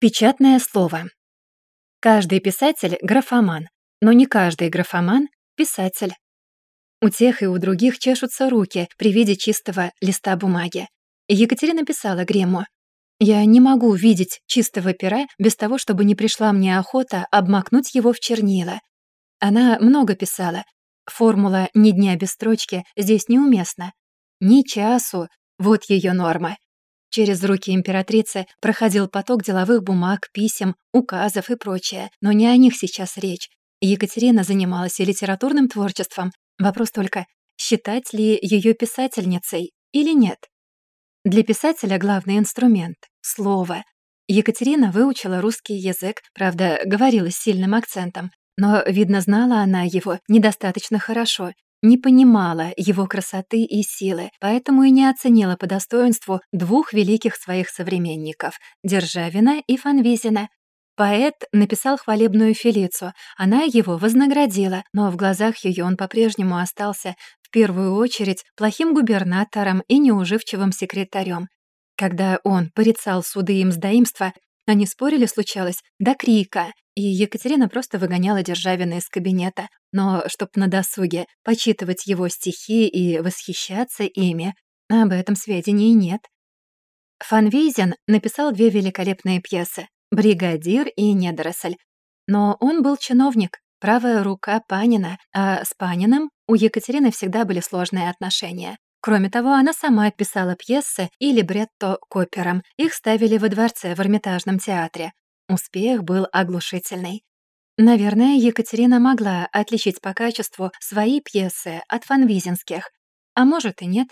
Печатное слово. Каждый писатель — графоман, но не каждый графоман — писатель. У тех и у других чешутся руки при виде чистого листа бумаги. Екатерина писала Грему. «Я не могу видеть чистого пера без того, чтобы не пришла мне охота обмакнуть его в чернила». Она много писала. Формула «ни дня без строчки» здесь неуместна. «Ни часу» — вот ее норма. Через руки императрицы проходил поток деловых бумаг, писем, указов и прочее, но не о них сейчас речь. Екатерина занималась и литературным творчеством. Вопрос только, считать ли ее писательницей или нет. Для писателя главный инструмент — слово. Екатерина выучила русский язык, правда, говорила с сильным акцентом, но, видно, знала она его недостаточно хорошо не понимала его красоты и силы, поэтому и не оценила по достоинству двух великих своих современников — Державина и Фанвизина. Поэт написал хвалебную Фелицу, она его вознаградила, но в глазах ее он по-прежнему остался в первую очередь плохим губернатором и неуживчивым секретарем. Когда он порицал суды и мздоимства, они спорили, случалось, до крика, и Екатерина просто выгоняла Державина из кабинета. Но чтоб на досуге почитывать его стихи и восхищаться ими, об этом сведений нет. Фанвизин написал две великолепные пьесы «Бригадир» и «Недоросль». Но он был чиновник, правая рука Панина, а с Паниным у Екатерины всегда были сложные отношения. Кроме того, она сама писала пьесы и либретто к операм. Их ставили во дворце в Эрмитажном театре. Успех был оглушительный. Наверное, Екатерина могла отличить по качеству свои пьесы от фанвизинских. А может и нет.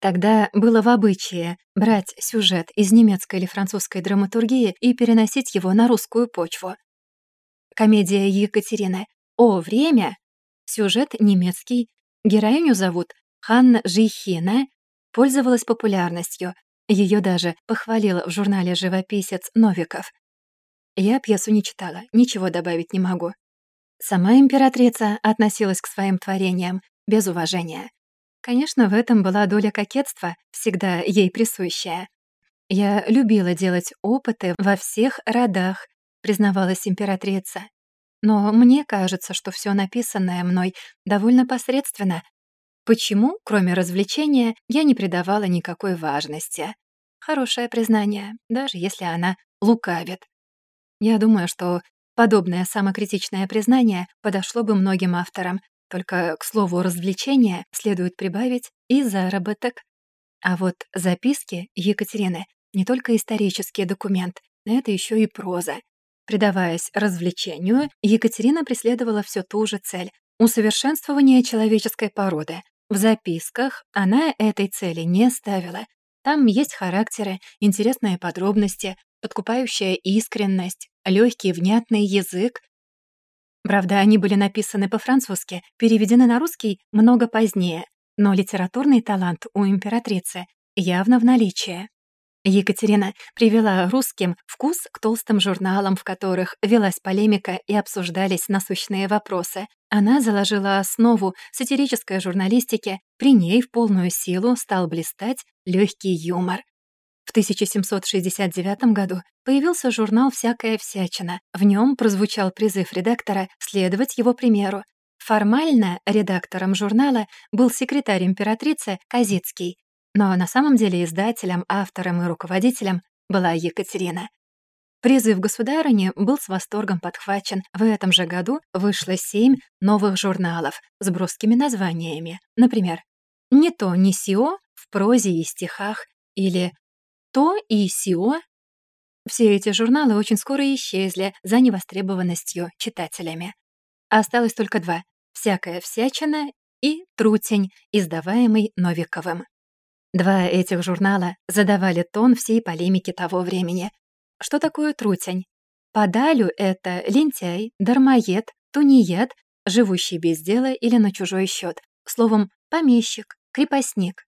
Тогда было в обычае брать сюжет из немецкой или французской драматургии и переносить его на русскую почву. Комедия Екатерины «О, время» Сюжет немецкий. Героиню зовут Ханна Жихина пользовалась популярностью. Ее даже похвалил в журнале «Живописец» Новиков. Я пьесу не читала, ничего добавить не могу. Сама императрица относилась к своим творениям без уважения. Конечно, в этом была доля кокетства, всегда ей присущая. «Я любила делать опыты во всех родах», признавалась императрица. Но мне кажется, что все написанное мной довольно посредственно, Почему, кроме развлечения, я не придавала никакой важности? Хорошее признание, даже если она лукавит. Я думаю, что подобное самокритичное признание подошло бы многим авторам, только к слову развлечения следует прибавить и заработок. А вот записки Екатерины — не только исторический документ, но это еще и проза. Предаваясь развлечению, Екатерина преследовала все ту же цель — усовершенствование человеческой породы, в записках она этой цели не ставила. Там есть характеры, интересные подробности, подкупающая искренность, легкий внятный язык. Правда, они были написаны по-французски, переведены на русский много позднее, но литературный талант у императрицы явно в наличии. Екатерина привела русским вкус к толстым журналам, в которых велась полемика и обсуждались насущные вопросы. Она заложила основу сатирической журналистики, при ней в полную силу стал блистать легкий юмор. В 1769 году появился журнал «Всякая всячина». В нем прозвучал призыв редактора следовать его примеру. Формально редактором журнала был секретарь императрицы Казицкий, но на самом деле издателем, автором и руководителем была Екатерина. Призыв государыни был с восторгом подхвачен. В этом же году вышло семь новых журналов с броскими названиями. Например, «Не то, не сио» в прозе и стихах или «То и сио». Все эти журналы очень скоро исчезли за невостребованностью читателями. Осталось только два «Всякая всячина» и «Трутень», издаваемый Новиковым. Два этих журнала задавали тон всей полемики того времени. Что такое трутень? Подалю это лентяй, дармоед, тунеед, живущий без дела или на чужой счет. Словом, помещик, крепостник.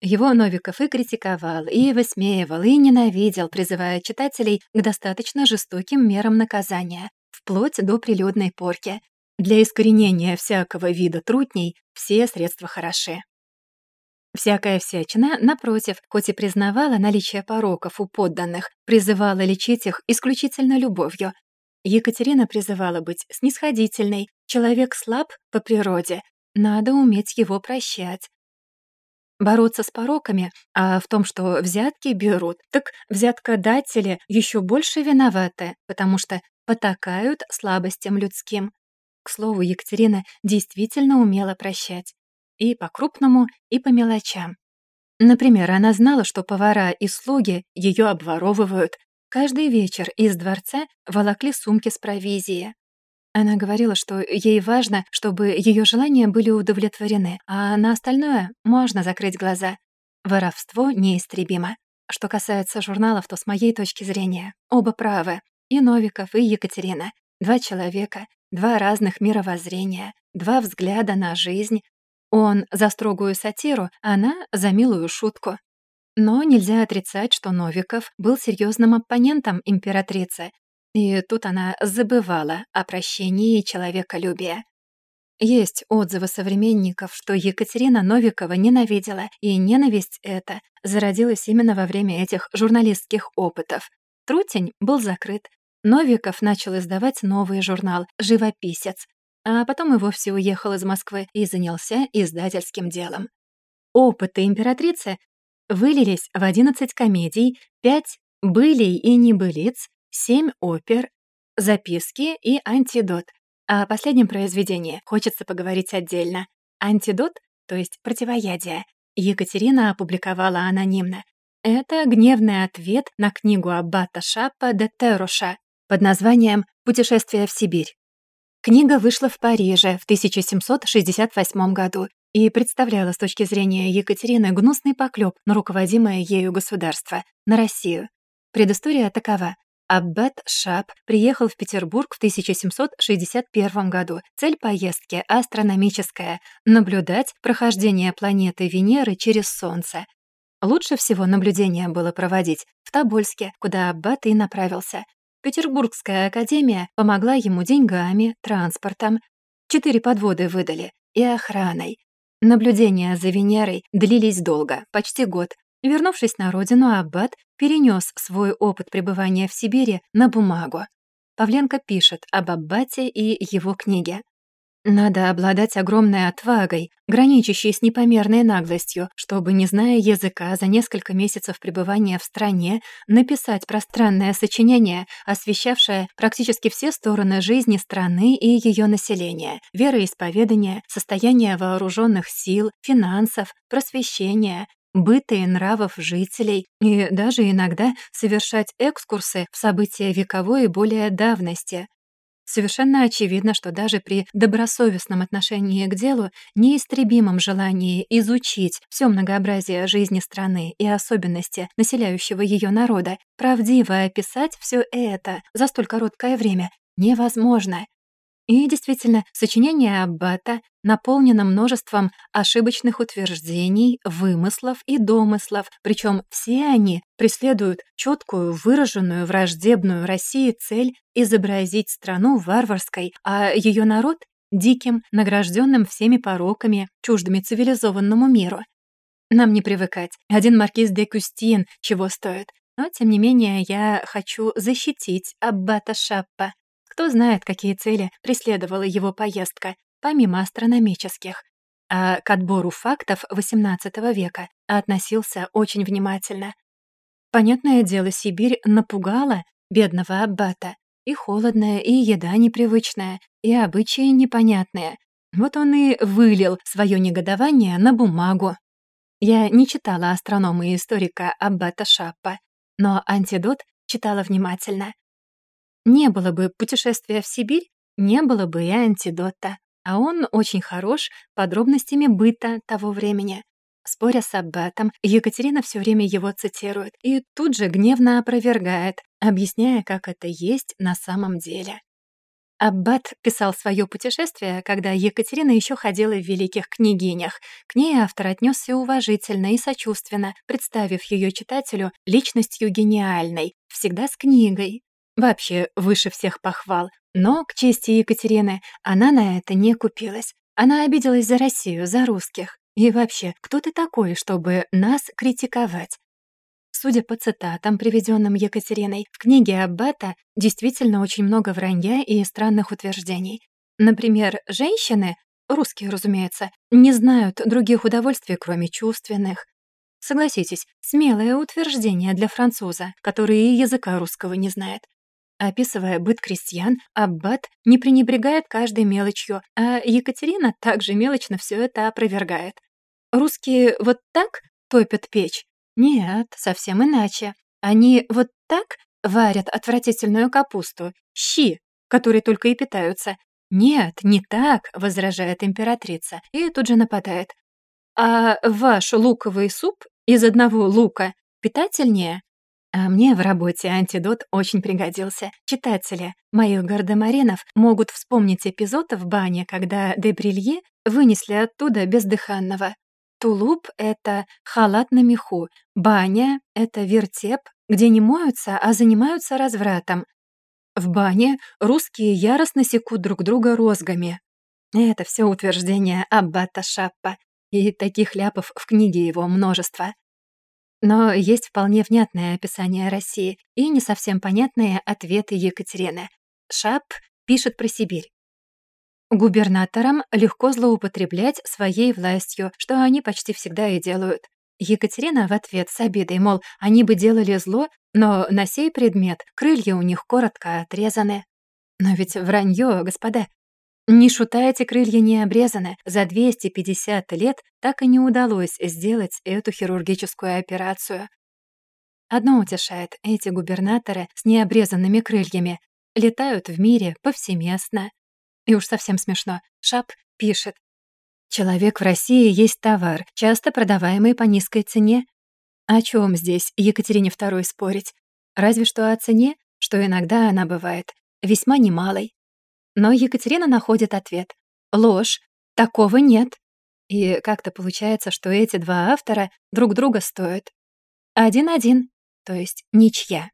Его Новиков и критиковал, и высмеивал, и ненавидел, призывая читателей к достаточно жестоким мерам наказания, вплоть до прилюдной порки. Для искоренения всякого вида трутней все средства хороши. Всякая всячина, напротив, хоть и признавала наличие пороков у подданных, призывала лечить их исключительно любовью. Екатерина призывала быть снисходительной. Человек слаб по природе, надо уметь его прощать. Бороться с пороками, а в том, что взятки берут, так взяткодатели еще больше виноваты, потому что потакают слабостям людским. К слову, Екатерина действительно умела прощать. И по-крупному, и по мелочам. Например, она знала, что повара и слуги ее обворовывают. Каждый вечер из дворца волокли сумки с провизией. Она говорила, что ей важно, чтобы ее желания были удовлетворены, а на остальное можно закрыть глаза. Воровство неистребимо. Что касается журналов, то с моей точки зрения оба правы. И Новиков, и Екатерина. Два человека, два разных мировоззрения, два взгляда на жизнь. Он за строгую сатиру, она за милую шутку. Но нельзя отрицать, что Новиков был серьезным оппонентом императрицы, и тут она забывала о прощении и человеколюбии. Есть отзывы современников, что Екатерина Новикова ненавидела, и ненависть эта зародилась именно во время этих журналистских опытов. Трутень был закрыт. Новиков начал издавать новый журнал «Живописец», а потом и вовсе уехал из Москвы и занялся издательским делом. Опыты императрицы вылились в 11 комедий, 5 «Былей и небылиц», семь опер, записки и антидот. О последнем произведении хочется поговорить отдельно. Антидот, то есть противоядие, Екатерина опубликовала анонимно. Это гневный ответ на книгу Аббата Шаппа де Теруша под названием «Путешествие в Сибирь». Книга вышла в Париже в 1768 году и представляла с точки зрения Екатерины гнусный поклеп на руководимое ею государство, на Россию. Предыстория такова. Аббат Шап приехал в Петербург в 1761 году. Цель поездки астрономическая — наблюдать прохождение планеты Венеры через Солнце. Лучше всего наблюдение было проводить в Тобольске, куда Аббат и направился. Петербургская академия помогла ему деньгами, транспортом. Четыре подводы выдали и охраной. Наблюдения за Венерой длились долго, почти год, Вернувшись на родину, Аббат перенес свой опыт пребывания в Сибири на бумагу. Павленко пишет об Аббате и его книге. Надо обладать огромной отвагой, граничащей с непомерной наглостью, чтобы, не зная языка, за несколько месяцев пребывания в стране написать пространное сочинение, освещавшее практически все стороны жизни страны и ее населения, вероисповедания, состояние вооруженных сил, финансов, просвещения, быта и нравов жителей, и даже иногда совершать экскурсы в события вековой и более давности. Совершенно очевидно, что даже при добросовестном отношении к делу, неистребимом желании изучить все многообразие жизни страны и особенности населяющего ее народа, правдиво описать все это за столь короткое время невозможно. И действительно, сочинение Аббата наполнено множеством ошибочных утверждений, вымыслов и домыслов, причем все они преследуют четкую, выраженную враждебную России цель изобразить страну варварской, а ее народ — диким, награжденным всеми пороками, чуждыми цивилизованному миру. Нам не привыкать. Один маркиз де Кюстин чего стоит. Но, тем не менее, я хочу защитить Аббата Шаппа, кто знает, какие цели преследовала его поездка, помимо астрономических. А к отбору фактов XVIII века относился очень внимательно. Понятное дело, Сибирь напугала бедного аббата. И холодная, и еда непривычная, и обычаи непонятные. Вот он и вылил свое негодование на бумагу. Я не читала астронома и историка Аббата Шаппа, но антидот читала внимательно. Не было бы путешествия в Сибирь, не было бы и антидота. А он очень хорош подробностями быта того времени. Споря с Аббатом, Екатерина все время его цитирует и тут же гневно опровергает, объясняя, как это есть на самом деле. Аббат писал свое путешествие, когда Екатерина еще ходила в великих княгинях. К ней автор отнесся уважительно и сочувственно, представив ее читателю личностью гениальной, всегда с книгой, Вообще, выше всех похвал. Но, к чести Екатерины, она на это не купилась. Она обиделась за Россию, за русских. И вообще, кто ты такой, чтобы нас критиковать? Судя по цитатам, приведенным Екатериной, в книге Аббата действительно очень много вранья и странных утверждений. Например, женщины, русские, разумеется, не знают других удовольствий, кроме чувственных. Согласитесь, смелое утверждение для француза, который и языка русского не знает. Описывая быт крестьян, Аббат не пренебрегает каждой мелочью, а Екатерина также мелочно все это опровергает. Русские вот так топят печь? Нет, совсем иначе. Они вот так варят отвратительную капусту, щи, которые только и питаются. «Нет, не так», — возражает императрица, и тут же нападает. «А ваш луковый суп из одного лука питательнее?» А мне в работе антидот очень пригодился. Читатели моих гардемаринов могут вспомнить эпизод в бане, когда Дебрилье вынесли оттуда бездыханного. Тулуп — это халат на меху, баня — это вертеп, где не моются, а занимаются развратом. В бане русские яростно секут друг друга розгами. Это все утверждение Аббата Шаппа, и таких ляпов в книге его множество. Но есть вполне внятное описание России и не совсем понятные ответы Екатерины. Шап пишет про Сибирь. Губернаторам легко злоупотреблять своей властью, что они почти всегда и делают. Екатерина в ответ с обидой, мол, они бы делали зло, но на сей предмет крылья у них коротко отрезаны. Но ведь вранье, господа, не шута эти крылья не обрезаны. За 250 лет так и не удалось сделать эту хирургическую операцию. Одно утешает, эти губернаторы с необрезанными крыльями летают в мире повсеместно. И уж совсем смешно. Шап пишет. Человек в России есть товар, часто продаваемый по низкой цене. О чем здесь Екатерине II спорить? Разве что о цене, что иногда она бывает весьма немалой. Но Екатерина находит ответ. Ложь. Такого нет. И как-то получается, что эти два автора друг друга стоят. Один-один, то есть ничья.